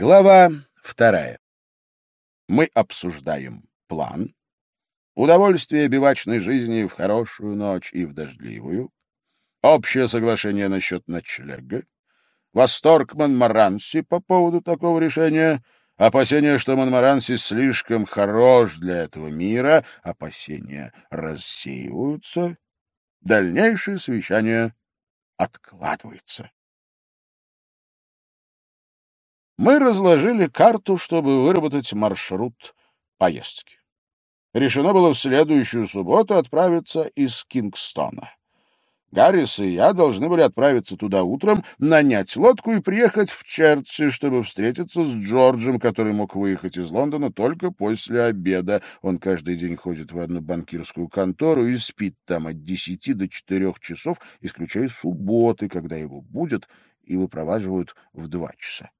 Глава вторая. Мы обсуждаем план, удовольствие бивачной жизни в хорошую ночь и в дождливую, общее соглашение насчет ночлега, восторг Монмаранси по поводу такого решения, опасение, что Монмаранси слишком хорош для этого мира, опасения рассеиваются, дальнейшее совещание откладывается. Мы разложили карту, чтобы выработать маршрут поездки. Решено было в следующую субботу отправиться из Кингстона. Гаррис и я должны были отправиться туда утром, нанять лодку и приехать в Черчи, чтобы встретиться с Джорджем, который мог выехать из Лондона только после обеда. Он каждый день ходит в одну банкирскую контору и спит там от десяти до четырех часов, исключая субботы, когда его будет и выпроваживают в два часа.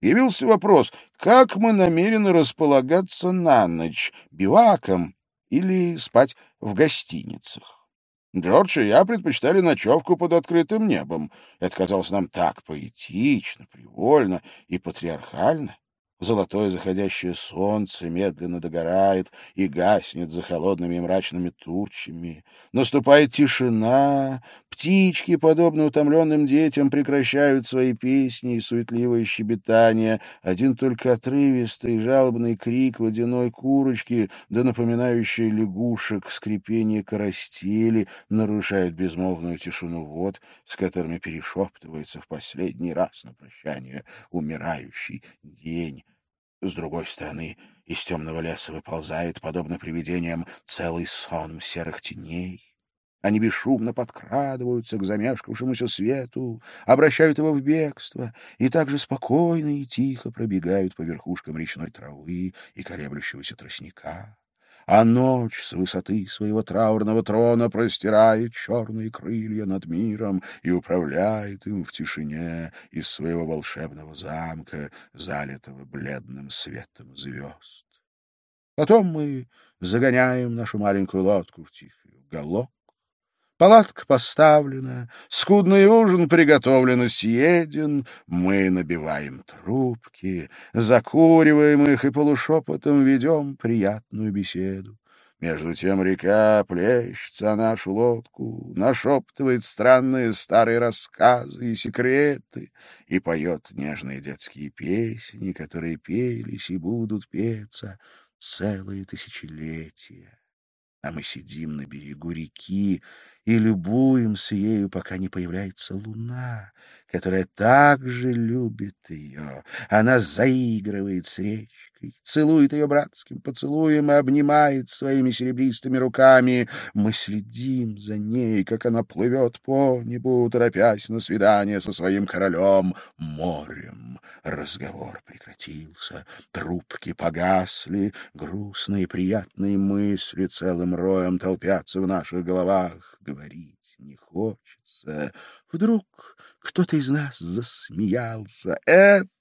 Явился вопрос, как мы намерены располагаться на ночь, биваком или спать в гостиницах. Джордж и я предпочитали ночевку под открытым небом. Это казалось нам так поэтично, привольно и патриархально. Золотое заходящее солнце медленно догорает и гаснет за холодными и мрачными тучами. Наступает тишина, птички, подобно утомленным детям, прекращают свои песни и суетливое щебетание. Один только отрывистый жалобный крик водяной курочки, да напоминающий лягушек скрипение коростели, нарушает безмолвную тишину вод, с которыми перешептывается в последний раз на прощание умирающий день. С другой стороны, из темного леса выползает, подобно привидениям, целый сон серых теней. Они бесшумно подкрадываются к замешкавшемуся свету, обращают его в бегство и также спокойно и тихо пробегают по верхушкам речной травы и колеблющегося тростника а ночь с высоты своего траурного трона простирает черные крылья над миром и управляет им в тишине из своего волшебного замка, залитого бледным светом звезд. Потом мы загоняем нашу маленькую лодку в тихий уголок, Палатка поставлена, скудный ужин приготовлен и съеден, мы набиваем трубки, закуриваем их и полушепотом ведем приятную беседу. Между тем река плещется нашу лодку, нашептывает странные старые рассказы и секреты и поет нежные детские песни, которые пелись и будут петься целые тысячелетия. А мы сидим на берегу реки и любуемся ею, пока не появляется луна, которая также любит ее. Она заигрывает с речкой, целует ее братским поцелуем и обнимает своими серебристыми руками. Мы следим за ней, как она плывет по небу, торопясь на свидание со своим королем морем. Разговор прекратился, трубки погасли, грустные приятные мысли целым роем толпятся в наших головах говорить не хочется. Вдруг кто-то из нас засмеялся.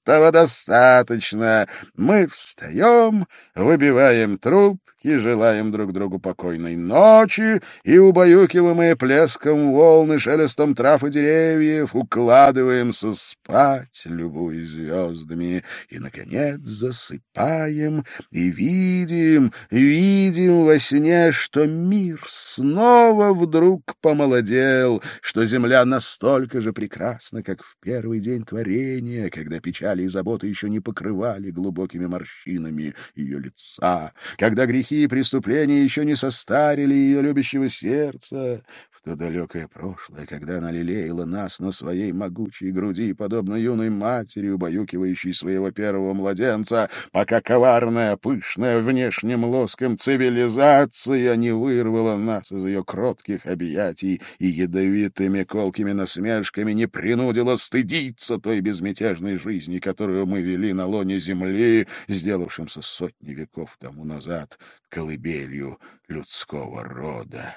Этого достаточно. Мы встаем, выбиваем трубки, желаем друг другу покойной ночи и, убаюкиваемые плеском волны, шелестом трав и деревьев, укладываемся спать, любуясь звездами, и, наконец, засыпаем и видим, видим во сне, что мир снова вдруг помолодел, что земля настолько же прекрасна, как в первый день творения, когда печали и заботы еще не покрывали глубокими морщинами ее лица, когда грехи и преступления еще не состарили ее любящего сердца, в то далекое прошлое, когда она лелеяла нас на своей могучей груди, подобно юной матери, убаюкивающей своего первого младенца, пока коварная, пышная внешним лоском цивилизация не вырвала нас из ее кротких объятий и ядовитыми колкими насмешками не принудила стыдиться той безмятежной жизни, которую мы вели на лоне земли, сделавшимся сотни веков тому назад колыбелью людского рода.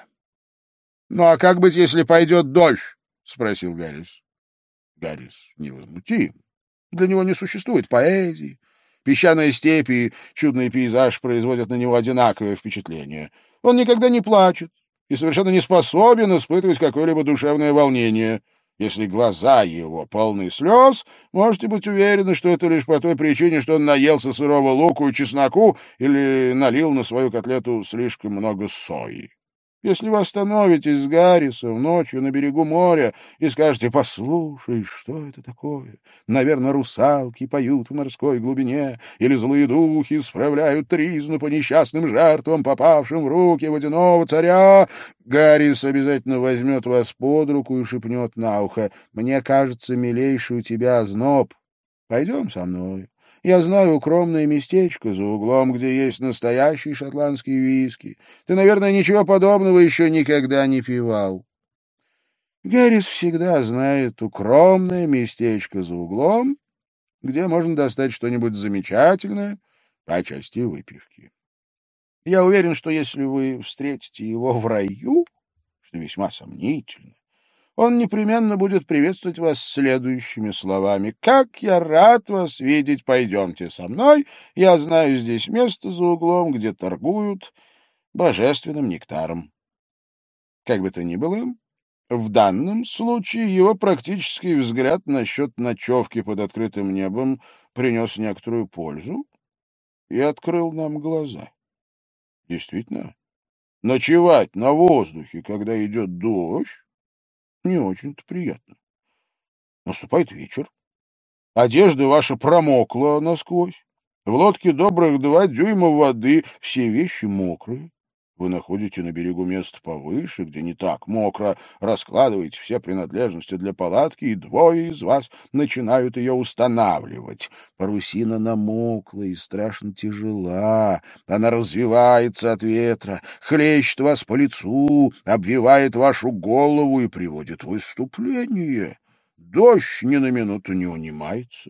— Ну а как быть, если пойдет дождь? — спросил Гаррис. Гаррис невозмутим. Для него не существует поэзии. Песчаные степи и чудный пейзаж производят на него одинаковое впечатление. Он никогда не плачет и совершенно не способен испытывать какое-либо душевное волнение. Если глаза его полны слез, можете быть уверены, что это лишь по той причине, что он наелся сырого луку и чесноку или налил на свою котлету слишком много сои. Если вы остановитесь с Гаррисом ночью на берегу моря и скажете «Послушай, что это такое? Наверное, русалки поют в морской глубине, или злые духи справляют тризну по несчастным жертвам, попавшим в руки водяного царя», Гаррис обязательно возьмет вас под руку и шепнет на ухо «Мне кажется, милейший у тебя озноб. Пойдем со мной». Я знаю укромное местечко за углом, где есть настоящий шотландский виски. Ты, наверное, ничего подобного еще никогда не пивал. Гаррис всегда знает укромное местечко за углом, где можно достать что-нибудь замечательное по части выпивки. Я уверен, что если вы встретите его в раю, что весьма сомнительно, он непременно будет приветствовать вас следующими словами. «Как я рад вас видеть! Пойдемте со мной. Я знаю здесь место за углом, где торгуют божественным нектаром». Как бы то ни было, в данном случае его практический взгляд насчет ночевки под открытым небом принес некоторую пользу и открыл нам глаза. Действительно, ночевать на воздухе, когда идет дождь, не очень-то приятно. Наступает вечер. Одежда ваша промокла насквозь. В лодке добрых два дюйма воды, все вещи мокрые. Вы находите на берегу место повыше, где не так мокро, раскладываете все принадлежности для палатки, и двое из вас начинают ее устанавливать. Парусина намокла и страшно тяжела. Она развивается от ветра, хлещет вас по лицу, обвивает вашу голову и приводит в выступление. Дождь ни на минуту не унимается.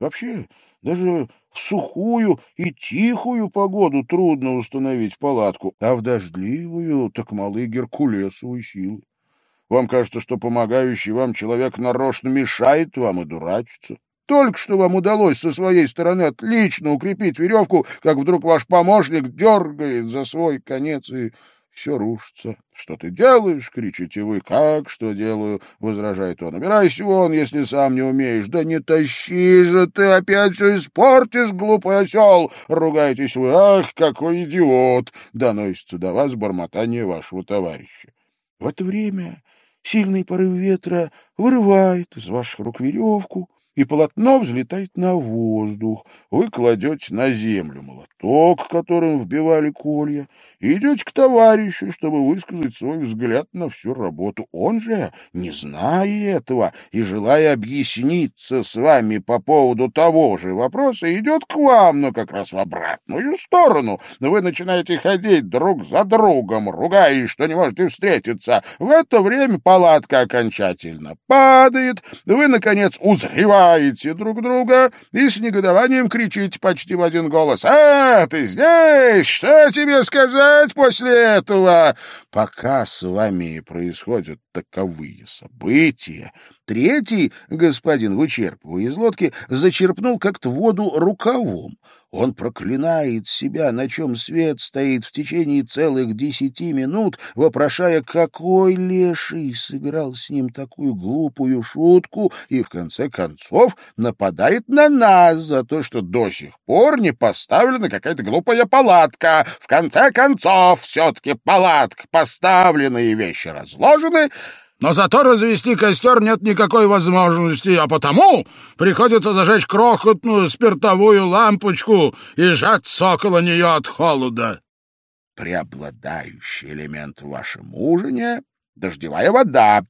Вообще, даже в сухую и тихую погоду трудно установить палатку, а в дождливую так малы геркулесовой силы. Вам кажется, что помогающий вам человек нарочно мешает вам и дурачится. Только что вам удалось со своей стороны отлично укрепить веревку, как вдруг ваш помощник дергает за свой конец и все рушится. «Что ты делаешь?» — кричите вы. «Как что делаю?» — возражает он. «Убирайся вон, если сам не умеешь». «Да не тащи же ты, опять все испортишь, глупый осел!» Ругаетесь вы. «Ах, какой идиот!» — доносится до вас бормотание вашего товарища. В это время сильный порыв ветра вырывает из ваших рук веревку, и полотно взлетает на воздух. Вы кладете на землю молоток, которым вбивали колья, и идете к товарищу, чтобы высказать свой взгляд на всю работу. Он же, не зная этого и желая объясниться с вами по поводу того же вопроса, идет к вам, но как раз в обратную сторону. Вы начинаете ходить друг за другом, ругаясь, что не можете встретиться. В это время палатка окончательно падает. Вы, наконец, узреваете, обнимаете друг друга и с негодованием кричите почти в один голос. «А, ты здесь! Что тебе сказать после этого?» Пока с вами происходят таковые события, третий, господин вычерпывая из лодки, зачерпнул как-то воду рукавом. Он проклинает себя, на чем свет стоит в течение целых десяти минут, вопрошая, какой леший сыграл с ним такую глупую шутку, и в конце концов нападает на нас за то, что до сих пор не поставлена какая-то глупая палатка. В конце концов, все-таки палатка поставлена и вещи разложены, но зато развести костер нет никакой возможности, а потому приходится зажечь крохотную спиртовую лампочку и сжаться около нее от холода. Преобладающий элемент в вашем ужине — дождевая вода.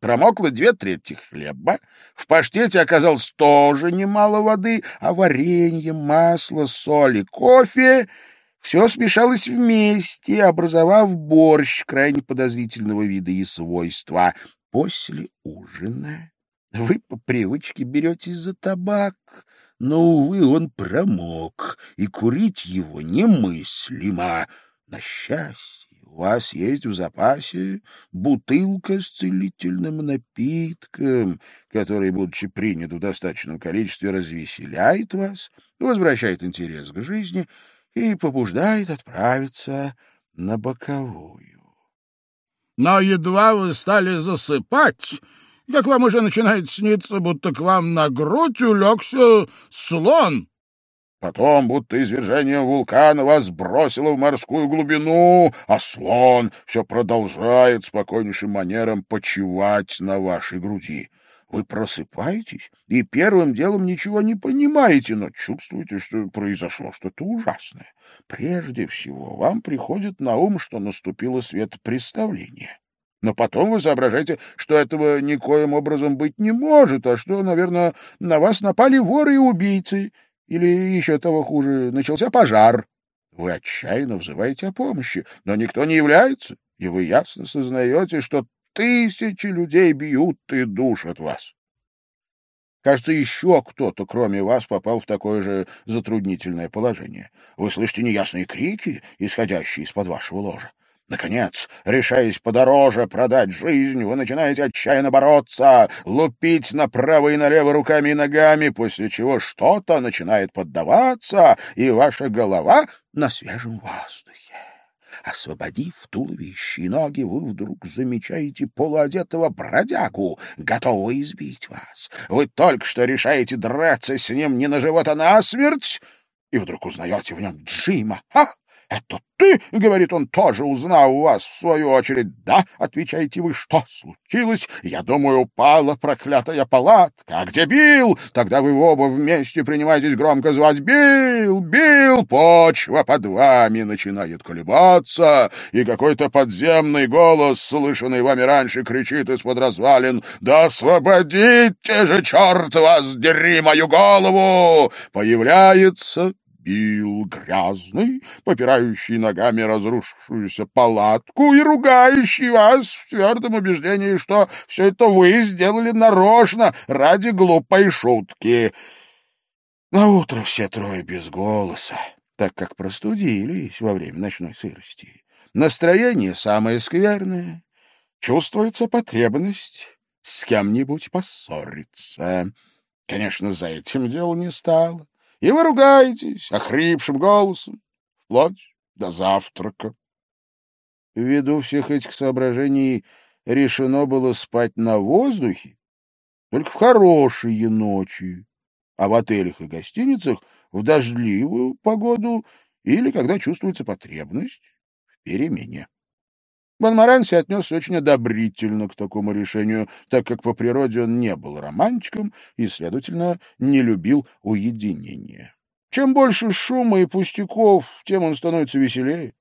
Промокло две трети хлеба, в паштете оказалось тоже немало воды, а варенье, масло, соль и кофе все смешалось вместе, образовав борщ крайне подозрительного вида и свойства. После ужина вы по привычке беретесь за табак, но, увы, он промок, и курить его немыслимо. На счастье, у вас есть в запасе бутылка с целительным напитком, который, будучи принят в достаточном количестве, развеселяет вас, возвращает интерес к жизни — и побуждает отправиться на боковую. Но едва вы стали засыпать, как вам уже начинает сниться, будто к вам на грудь улегся слон. Потом, будто извержение вулкана вас бросило в морскую глубину, а слон все продолжает спокойнейшим манером почивать на вашей груди. Вы просыпаетесь и первым делом ничего не понимаете, но чувствуете, что произошло что-то ужасное. Прежде всего, вам приходит на ум, что наступило светопреставление. Но потом вы соображаете, что этого никоим образом быть не может, а что, наверное, на вас напали воры и убийцы, или еще того хуже, начался пожар. Вы отчаянно взываете о помощи, но никто не является, и вы ясно сознаете, что тысячи людей бьют и душат вас. Кажется, еще кто-то, кроме вас, попал в такое же затруднительное положение. Вы слышите неясные крики, исходящие из-под вашего ложа. Наконец, решаясь подороже продать жизнь, вы начинаете отчаянно бороться, лупить направо и налево руками и ногами, после чего что-то начинает поддаваться, и ваша голова на свежем воздухе. Освободив туловище и ноги, вы вдруг замечаете полуодетого бродягу, готового избить вас. Вы только что решаете драться с ним не на живот, а на смерть, и вдруг узнаете в нем Джима. Ха! «Это ты?» — говорит он, тоже узнав вас, в свою очередь. «Да», — отвечаете вы, — «что случилось?» «Я думаю, упала проклятая палатка. А где Билл?» Тогда вы оба вместе принимаетесь громко звать «Билл! Билл!» Почва под вами начинает колебаться, и какой-то подземный голос, слышанный вами раньше, кричит из-под развалин «Да освободите же, черт вас, дери мою голову!» Появляется Ил грязный, попирающий ногами разрушившуюся палатку и ругающий вас в твердом убеждении, что все это вы сделали нарочно ради глупой шутки. На утро все трое без голоса, так как простудились во время ночной сырости. Настроение самое скверное. Чувствуется потребность с кем-нибудь поссориться. Конечно, за этим дело не стало и вы ругаетесь охрипшим голосом, вплоть до завтрака. Ввиду всех этих соображений решено было спать на воздухе только в хорошие ночи, а в отелях и гостиницах в дождливую погоду или когда чувствуется потребность в перемене. Монмаранси отнесся очень одобрительно к такому решению, так как по природе он не был романтиком и, следовательно, не любил уединения. Чем больше шума и пустяков, тем он становится веселее.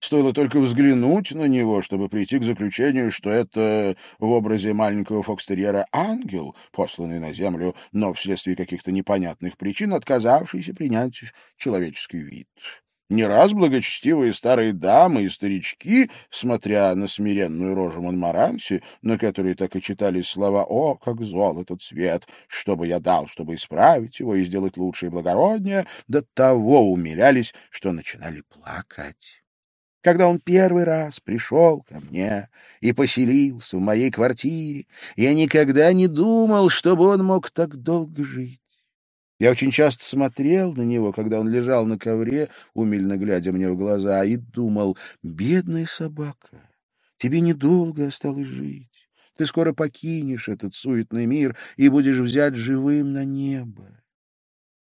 Стоило только взглянуть на него, чтобы прийти к заключению, что это в образе маленького фокстерьера ангел, посланный на землю, но вследствие каких-то непонятных причин отказавшийся принять человеческий вид. Не раз благочестивые старые дамы и старички, смотря на смиренную рожу Монмаранси, на которой так и читались слова «О, как зол этот свет! Что бы я дал, чтобы исправить его и сделать лучше и благороднее!» до того умилялись, что начинали плакать. Когда он первый раз пришел ко мне и поселился в моей квартире, я никогда не думал, чтобы он мог так долго жить. Я очень часто смотрел на него, когда он лежал на ковре, умильно глядя мне в глаза, и думал, «Бедная собака, тебе недолго осталось жить. Ты скоро покинешь этот суетный мир и будешь взять живым на небо».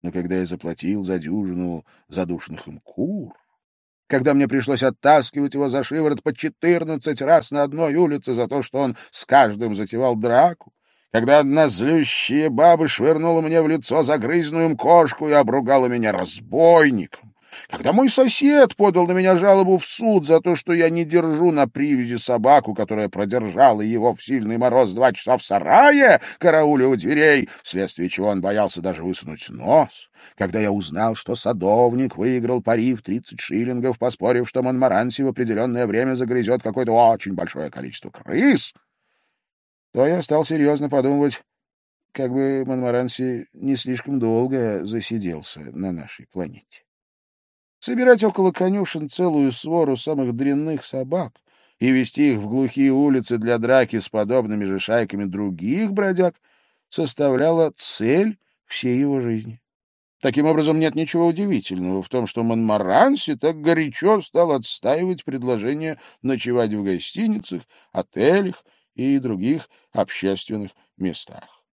Но когда я заплатил за дюжину задушных им кур, когда мне пришлось оттаскивать его за шиворот по четырнадцать раз на одной улице за то, что он с каждым затевал драку, когда одна злющая баба швырнула мне в лицо загрызную кошку и обругала меня разбойником, когда мой сосед подал на меня жалобу в суд за то, что я не держу на привязи собаку, которая продержала его в сильный мороз два часа в сарае, карауля у дверей, вследствие чего он боялся даже высунуть нос, когда я узнал, что садовник выиграл пари в 30 шиллингов, поспорив, что Монмаранси в определенное время загрызет какое-то очень большое количество крыс, то я стал серьезно подумывать, как бы Монмаранси не слишком долго засиделся на нашей планете. Собирать около конюшен целую свору самых дрянных собак и вести их в глухие улицы для драки с подобными же шайками других бродяг составляла цель всей его жизни. Таким образом, нет ничего удивительного в том, что Монмаранси так горячо стал отстаивать предложение ночевать в гостиницах, отелях и других общественных местах.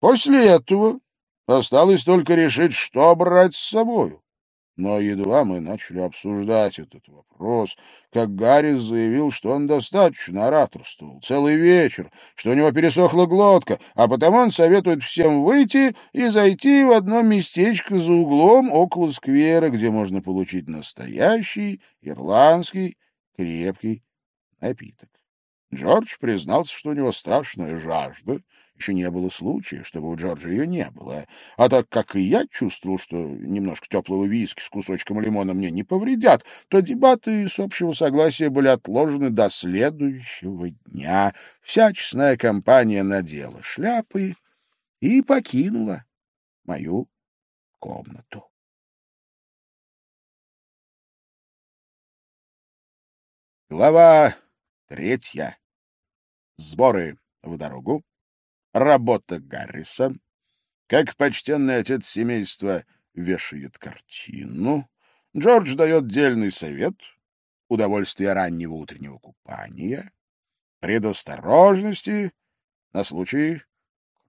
После этого осталось только решить, что брать с собою. Но едва мы начали обсуждать этот вопрос, как Гаррис заявил, что он достаточно ораторствовал целый вечер, что у него пересохла глотка, а потому он советует всем выйти и зайти в одно местечко за углом около сквера, где можно получить настоящий ирландский крепкий напиток. Джордж признался, что у него страшная жажда, еще не было случая, чтобы у Джорджа ее не было. А так как и я чувствовал, что немножко теплого виски с кусочком лимона мне не повредят, то дебаты с общего согласия были отложены до следующего дня. Вся честная компания надела шляпы и покинула мою комнату. Глава третья. Сборы в дорогу работа Гарриса, как почтенный отец семейства вешает картину, Джордж дает дельный совет, удовольствие раннего утреннего купания, предосторожности на случай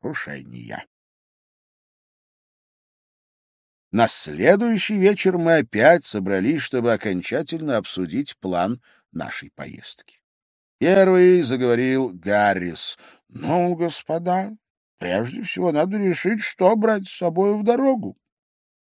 крушения. На следующий вечер мы опять собрались, чтобы окончательно обсудить план нашей поездки. Первый заговорил Гаррис. «Ну, господа, прежде всего надо решить, что брать с собой в дорогу.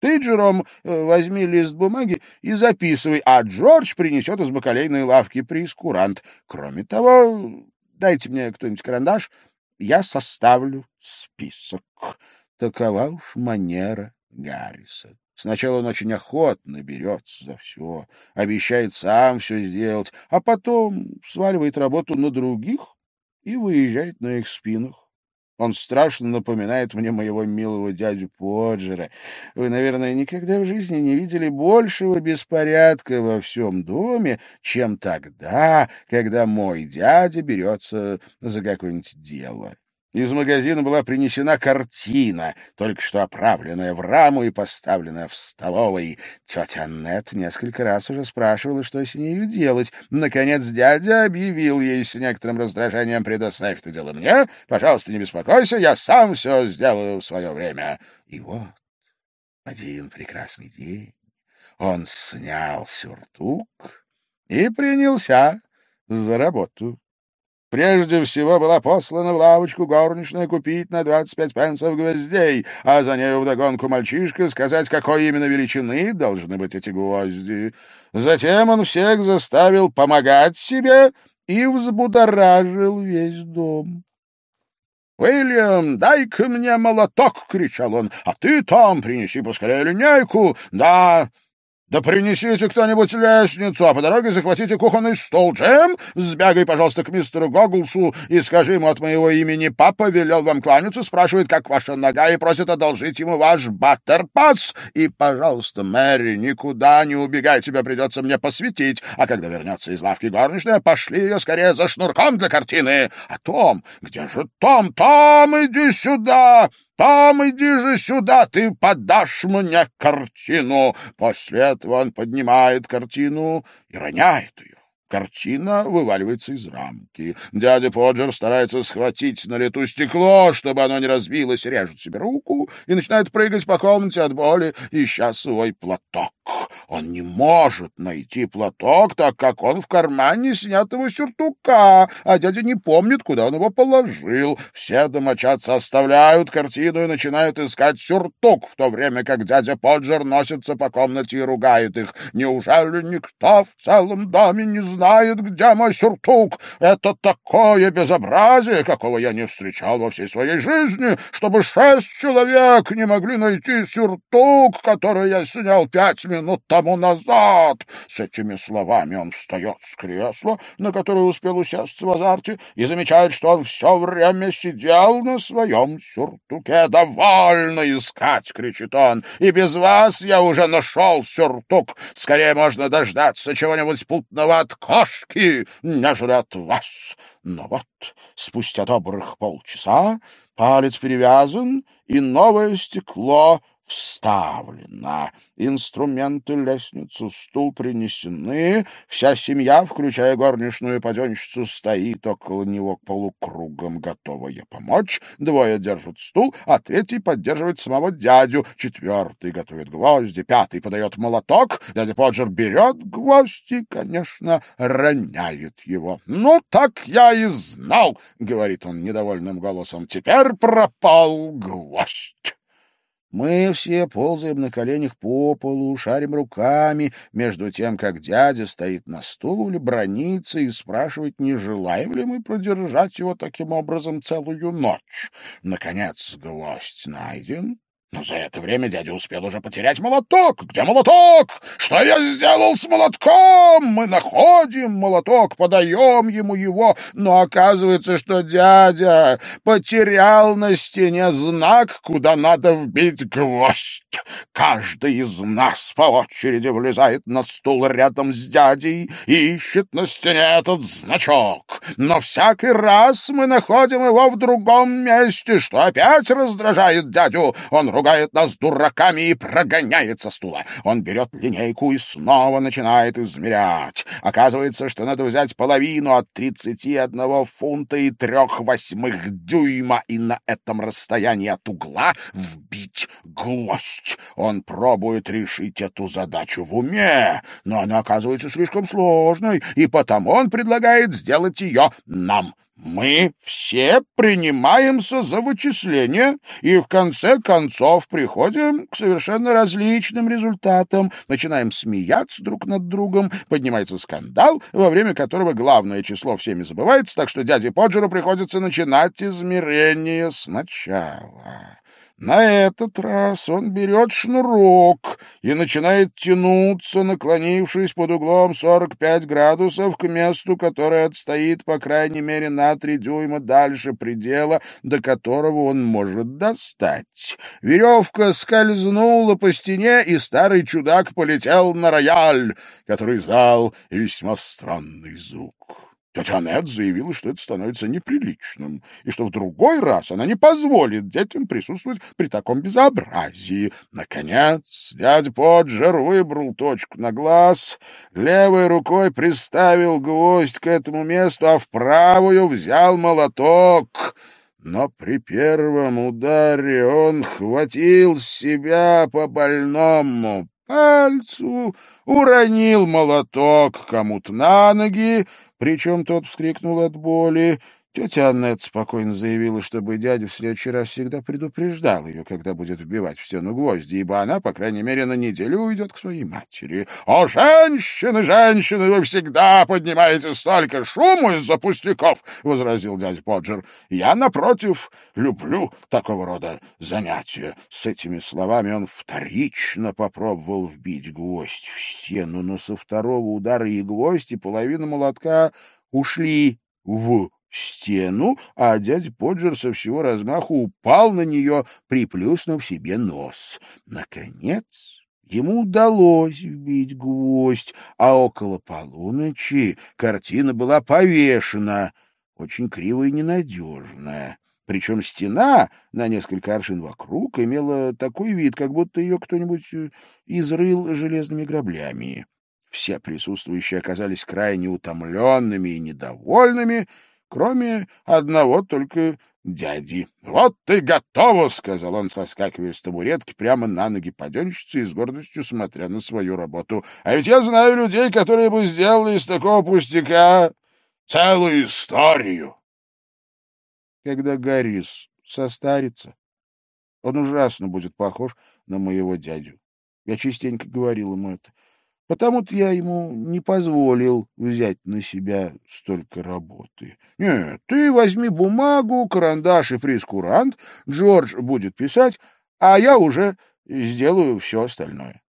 Ты, Джером, э, возьми лист бумаги и записывай, а Джордж принесет из бакалейной лавки прескурант. Кроме того, дайте мне кто-нибудь карандаш, я составлю список. Такова уж манера Гарриса. Сначала он очень охотно берется за все, обещает сам все сделать, а потом сваливает работу на других и выезжает на их спинах. Он страшно напоминает мне моего милого дядю Поджера. Вы, наверное, никогда в жизни не видели большего беспорядка во всем доме, чем тогда, когда мой дядя берется за какое-нибудь дело. Из магазина была принесена картина, только что оправленная в раму и поставленная в столовой. Тетя Аннет несколько раз уже спрашивала, что с нею делать. Наконец дядя объявил ей с некоторым раздражением «Предоставь это дело мне, пожалуйста, не беспокойся, я сам все сделаю в свое время». И вот один прекрасный день он снял сюртук и принялся за работу. Прежде всего была послана в лавочку горничная купить на двадцать пять пенсов гвоздей, а за нею вдогонку мальчишка сказать, какой именно величины должны быть эти гвозди. Затем он всех заставил помогать себе и взбудоражил весь дом. «Уильям, дай-ка мне молоток!» — кричал он. «А ты, Том, принеси поскорее линейку!» «Да, да принесите кто-нибудь лестницу, а по дороге захватите кухонный стол. Джем, сбегай, пожалуйста, к мистеру Гоглсу и скажи ему от моего имени. Папа велел вам кланяться, спрашивает, как ваша нога, и просит одолжить ему ваш баттерпас. И, пожалуйста, Мэри, никуда не убегай, тебе придется мне посветить. А когда вернется из лавки горничная, пошли ее скорее за шнурком для картины. А Том, где же Том? Том, иди сюда! Там иди же сюда, ты подашь мне картину. После этого он поднимает картину и роняет ее. Картина вываливается из рамки. Дядя Поджер старается схватить на лету стекло, чтобы оно не разбилось, режет себе руку и начинает прыгать по комнате от боли, ища свой платок. Он не может найти платок, так как он в кармане снятого сюртука, а дядя не помнит, куда он его положил. Все домочадцы оставляют картину и начинают искать сюртук, в то время как дядя Поджер носится по комнате и ругает их. Неужели никто в целом доме не знает, где мой сюртук. Это такое безобразие, какого я не встречал во всей своей жизни, чтобы шесть человек не могли найти сюртук, который я снял пять минут тому назад. С этими словами он встает с кресла, на которое успел усесться в азарте, и замечает, что он все время сидел на своем сюртуке. «Довольно искать!» — кричит он. «И без вас я уже нашел сюртук. Скорее можно дождаться чего-нибудь путного от кошки, нежели от вас. Но вот спустя добрых полчаса палец перевязан, и новое стекло вставлена. Инструменты, лестница, стул принесены. Вся семья, включая горничную паденщицу, стоит около него полукругом, готовая помочь. Двое держат стул, а третий поддерживает самого дядю. Четвертый готовит гвозди, пятый подает молоток. Дядя Поджер берет гвоздь и, конечно, роняет его. «Ну, так я и знал», — говорит он недовольным голосом. «Теперь пропал гвоздь». Мы все ползаем на коленях по полу, шарим руками, между тем, как дядя стоит на стуле, бронится и спрашивает, не желаем ли мы продержать его таким образом целую ночь. Наконец, гвоздь найден, но за это время дядя успел уже потерять молоток. Где молоток? Что я сделал с молотком? Мы находим молоток, подаем ему его, но оказывается, что дядя потерял на стене знак, куда надо вбить гвоздь. Каждый из нас по очереди влезает на стул рядом с дядей и ищет на стене этот значок. Но всякий раз мы находим его в другом месте, что опять раздражает дядю. Он ругает нас дураками и прогоняет со стула. Он берет линейку и снова начинает измерять. Оказывается, что надо взять половину от 31 фунта и трех восьмых дюйма и на этом расстоянии от угла вбить гвоздь. Он пробует решить эту задачу в уме, но она оказывается слишком сложной, и потому он предлагает сделать ее нам. Мы все принимаемся за вычисление и в конце концов приходим к совершенно различным результатам. Начинаем смеяться друг над другом, поднимается скандал, во время которого главное число всеми забывается, так что дяде Поджеру приходится начинать измерение сначала. На этот раз он берет шнурок и начинает тянуться, наклонившись под углом 45 градусов к месту, которое отстоит, по крайней мере, на три дюйма дальше предела, до которого он может достать. Веревка скользнула по стене, и старый чудак полетел на рояль, который издал весьма странный звук. Тетя Аннет заявила, что это становится неприличным, и что в другой раз она не позволит детям присутствовать при таком безобразии. Наконец, дядя Поджер выбрал точку на глаз, левой рукой приставил гвоздь к этому месту, а в правую взял молоток. Но при первом ударе он хватил себя по больному пальцу, уронил молоток кому-то на ноги, причем тот вскрикнул от боли. Тетя Аннет спокойно заявила, чтобы дядя в следующий раз всегда предупреждал ее, когда будет вбивать в стену гвозди, ибо она, по крайней мере, на неделю уйдет к своей матери. — О, женщины, женщины, вы всегда поднимаете столько шуму из-за пустяков! — возразил дядя Поджер. — Я, напротив, люблю такого рода занятия. С этими словами он вторично попробовал вбить гвоздь в стену, но со второго удара и гвоздь, и половина молотка ушли в стену, а дядя Поджер со всего размаху упал на нее, приплюснув себе нос. Наконец... Ему удалось вбить гвоздь, а около полуночи картина была повешена, очень криво и ненадежная. Причем стена на несколько аршин вокруг имела такой вид, как будто ее кто-нибудь э, изрыл железными граблями. Все присутствующие оказались крайне утомленными и недовольными, кроме одного только дяди. — Вот ты готова, — сказал он, соскакивая с табуретки прямо на ноги паденщицы и с гордостью смотря на свою работу. — А ведь я знаю людей, которые бы сделали из такого пустяка целую историю. Когда Гаррис состарится, он ужасно будет похож на моего дядю. Я частенько говорил ему это. Потому-то я ему не позволил взять на себя столько работы. Нет, ты возьми бумагу, карандаш и прескурант, Джордж будет писать, а я уже сделаю все остальное.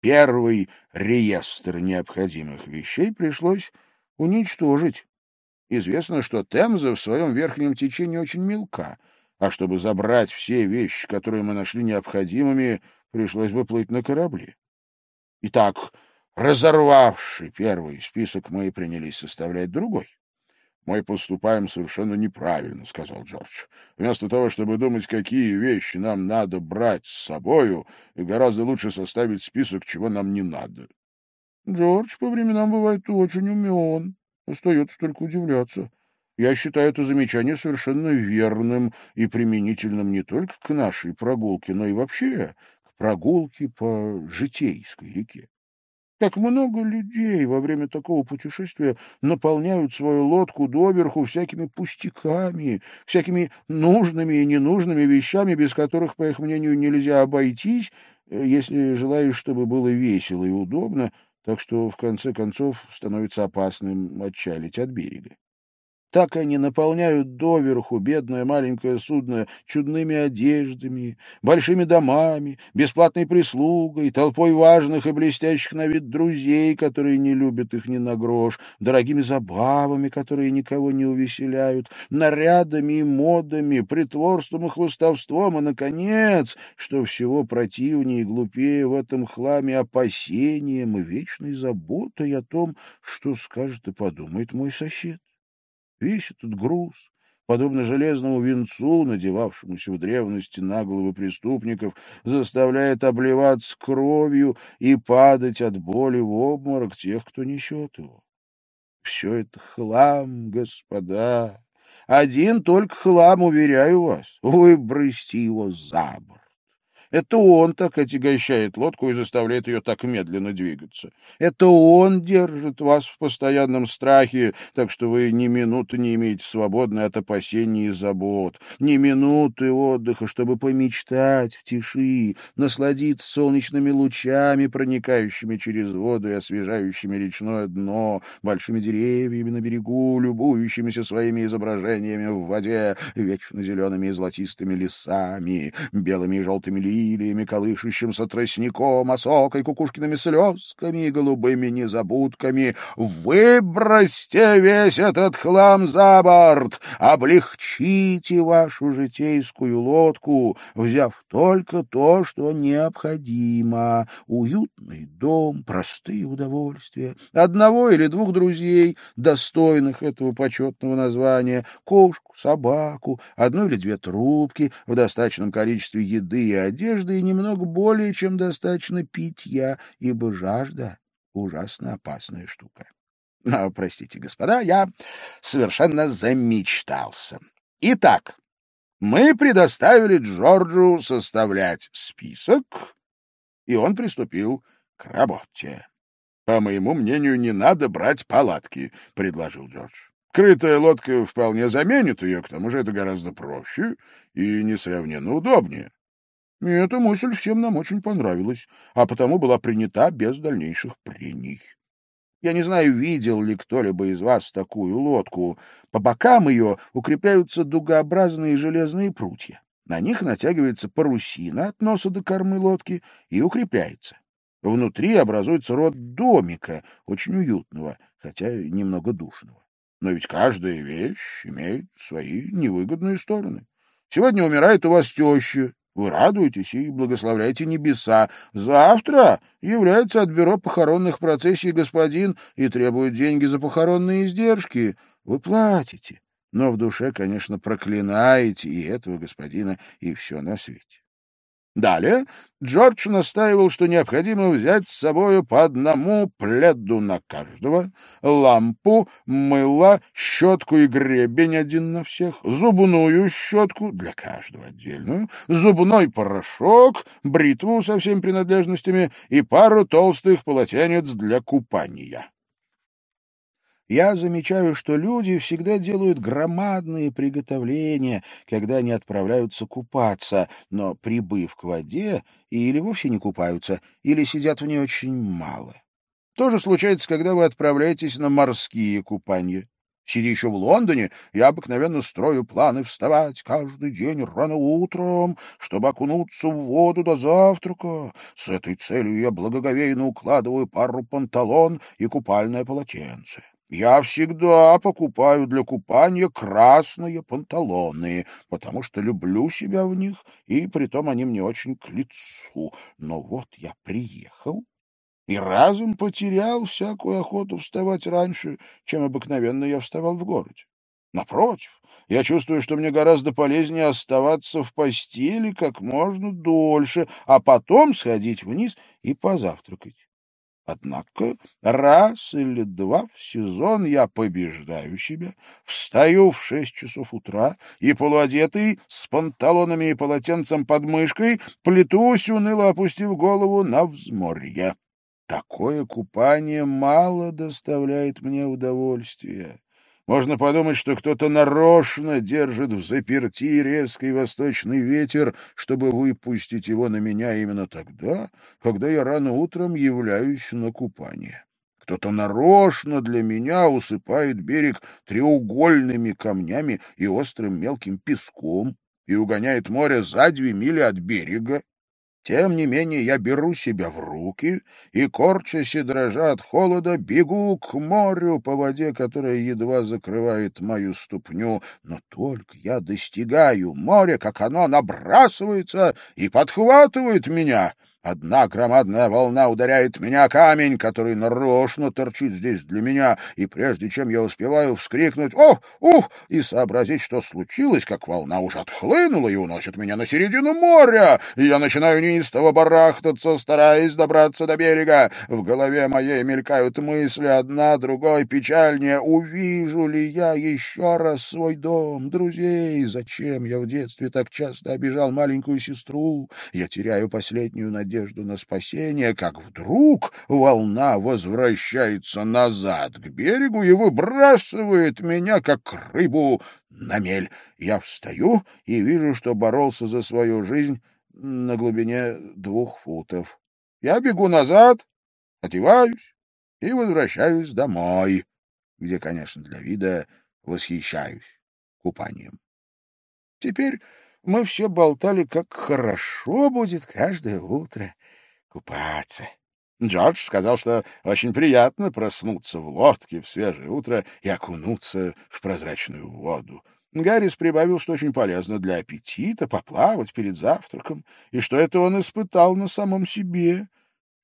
Первый реестр необходимых вещей пришлось уничтожить. Известно, что Темза в своем верхнем течении очень мелка, а чтобы забрать все вещи, которые мы нашли необходимыми, пришлось бы плыть на корабле. Итак, разорвавший первый список, мы принялись составлять другой. «Мы поступаем совершенно неправильно», — сказал Джордж. «Вместо того, чтобы думать, какие вещи нам надо брать с собою, гораздо лучше составить список, чего нам не надо». «Джордж по временам бывает очень умен. Остается только удивляться. Я считаю это замечание совершенно верным и применительным не только к нашей прогулке, но и вообще к прогулке по Житейской реке. Как много людей во время такого путешествия наполняют свою лодку доверху всякими пустяками, всякими нужными и ненужными вещами, без которых, по их мнению, нельзя обойтись, э, если желаешь, чтобы было весело и удобно, так что, в конце концов, становится опасным отчалить от берега. Так они наполняют доверху бедное маленькое судно чудными одеждами, большими домами, бесплатной прислугой, толпой важных и блестящих на вид друзей, которые не любят их ни на грош, дорогими забавами, которые никого не увеселяют, нарядами и модами, притворством и хвостовством, и, наконец, что всего противнее и глупее в этом хламе опасением и вечной заботой о том, что скажет и подумает мой сосед. Весь этот груз, подобно железному венцу, надевавшемуся в древности на головы преступников, заставляет обливаться кровью и падать от боли в обморок тех, кто несет его. Все это хлам, господа. Один только хлам, уверяю вас. Выбросьте его за борт. Это он так отягощает лодку и заставляет ее так медленно двигаться. Это он держит вас в постоянном страхе, так что вы ни минуты не имеете свободны от опасений и забот, ни минуты отдыха, чтобы помечтать в тиши, насладиться солнечными лучами, проникающими через воду и освежающими речное дно, большими деревьями на берегу, любующимися своими изображениями в воде, вечно зелеными и золотистыми лесами, белыми и желтыми листьями, лилиями, колышущимся тростником, осокой, кукушкиными слезками и голубыми незабудками. Выбросьте весь этот хлам за борт, облегчите вашу житейскую лодку, взяв только то, что необходимо. Уютный дом, простые удовольствия, одного или двух друзей, достойных этого почетного названия, кошку, собаку, одну или две трубки в достаточном количестве еды и одежды, одежды и немного более чем достаточно питья, ибо жажда — ужасно опасная штука. Но, простите, господа, я совершенно замечтался. Итак, мы предоставили Джорджу составлять список, и он приступил к работе. — По моему мнению, не надо брать палатки, — предложил Джордж. Крытая лодка вполне заменит ее, к тому же это гораздо проще и несравненно удобнее. И эта мысль всем нам очень понравилась, а потому была принята без дальнейших прений. Я не знаю, видел ли кто-либо из вас такую лодку. По бокам ее укрепляются дугообразные железные прутья. На них натягивается парусина от носа до кормы лодки и укрепляется. Внутри образуется род домика, очень уютного, хотя немного душного. Но ведь каждая вещь имеет свои невыгодные стороны. Сегодня умирает у вас теща, вы радуетесь и благословляете небеса. Завтра является от бюро похоронных процессий господин и требует деньги за похоронные издержки. Вы платите, но в душе, конечно, проклинаете и этого господина, и все на свете. Далее Джордж настаивал, что необходимо взять с собой по одному пледу на каждого, лампу, мыло, щетку и гребень один на всех, зубную щетку для каждого отдельную, зубной порошок, бритву со всеми принадлежностями и пару толстых полотенец для купания я замечаю, что люди всегда делают громадные приготовления, когда они отправляются купаться, но, прибыв к воде, или вовсе не купаются, или сидят в ней очень мало. То же случается, когда вы отправляетесь на морские купания. Сидя еще в Лондоне, я обыкновенно строю планы вставать каждый день рано утром, чтобы окунуться в воду до завтрака. С этой целью я благоговейно укладываю пару панталон и купальное полотенце. Я всегда покупаю для купания красные панталоны, потому что люблю себя в них, и притом они мне очень к лицу. Но вот я приехал и разом потерял всякую охоту вставать раньше, чем обыкновенно я вставал в городе. Напротив, я чувствую, что мне гораздо полезнее оставаться в постели как можно дольше, а потом сходить вниз и позавтракать. Однако раз или два в сезон я побеждаю себя, встаю в шесть часов утра и, полуодетый, с панталонами и полотенцем под мышкой, плетусь, уныло опустив голову на взморье. Такое купание мало доставляет мне удовольствия. Можно подумать, что кто-то нарочно держит в заперти резкий восточный ветер, чтобы выпустить его на меня именно тогда, когда я рано утром являюсь на купание. Кто-то нарочно для меня усыпает берег треугольными камнями и острым мелким песком и угоняет море за две мили от берега. Тем не менее я беру себя в руки и, корчась и дрожа от холода, бегу к морю по воде, которая едва закрывает мою ступню. Но только я достигаю моря, как оно набрасывается и подхватывает меня — Одна громадная волна ударяет меня камень, который нарочно торчит здесь для меня, и прежде чем я успеваю вскрикнуть «О! Ух!» и сообразить, что случилось, как волна уже отхлынула и уносит меня на середину моря, и я начинаю неистово барахтаться, стараясь добраться до берега. В голове моей мелькают мысли, одна другой печальнее. Увижу ли я еще раз свой дом, друзей? Зачем я в детстве так часто обижал маленькую сестру? Я теряю последнюю надежду надежду на спасение, как вдруг волна возвращается назад к берегу и выбрасывает меня, как рыбу, на мель. Я встаю и вижу, что боролся за свою жизнь на глубине двух футов. Я бегу назад, одеваюсь и возвращаюсь домой, где, конечно, для вида восхищаюсь купанием. Теперь мы все болтали, как хорошо будет каждое утро купаться. Джордж сказал, что очень приятно проснуться в лодке в свежее утро и окунуться в прозрачную воду. Гаррис прибавил, что очень полезно для аппетита поплавать перед завтраком, и что это он испытал на самом себе.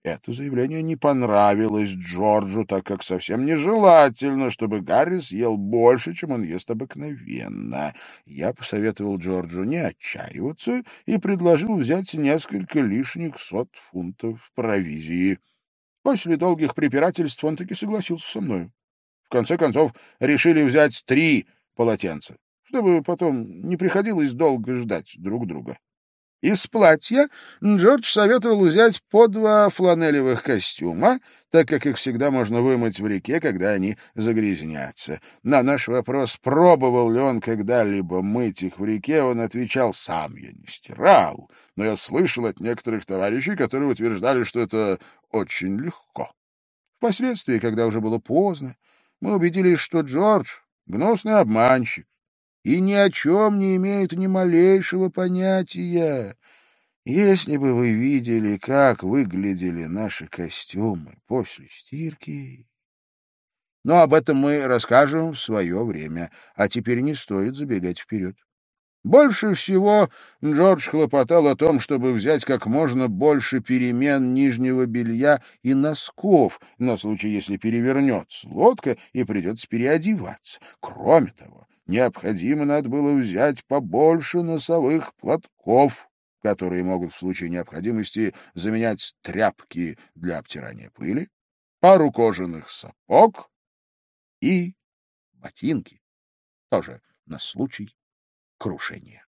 Это заявление не понравилось Джорджу, так как совсем нежелательно, чтобы Гарри съел больше, чем он ест обыкновенно. Я посоветовал Джорджу не отчаиваться и предложил взять несколько лишних сот фунтов провизии. После долгих препирательств он таки согласился со мной. В конце концов, решили взять три полотенца, чтобы потом не приходилось долго ждать друг друга. Из платья Джордж советовал взять по два фланелевых костюма, так как их всегда можно вымыть в реке, когда они загрязнятся. На наш вопрос, пробовал ли он когда-либо мыть их в реке, он отвечал, сам я не стирал, но я слышал от некоторых товарищей, которые утверждали, что это очень легко. Впоследствии, когда уже было поздно, мы убедились, что Джордж — гнусный обманщик, и ни о чем не имеют ни малейшего понятия. Если бы вы видели, как выглядели наши костюмы после стирки... Но об этом мы расскажем в свое время, а теперь не стоит забегать вперед. Больше всего Джордж хлопотал о том, чтобы взять как можно больше перемен нижнего белья и носков, на случай, если перевернется лодка и придется переодеваться. Кроме того, необходимо надо было взять побольше носовых платков, которые могут в случае необходимости заменять тряпки для обтирания пыли, пару кожаных сапог и ботинки, тоже на случай крушения.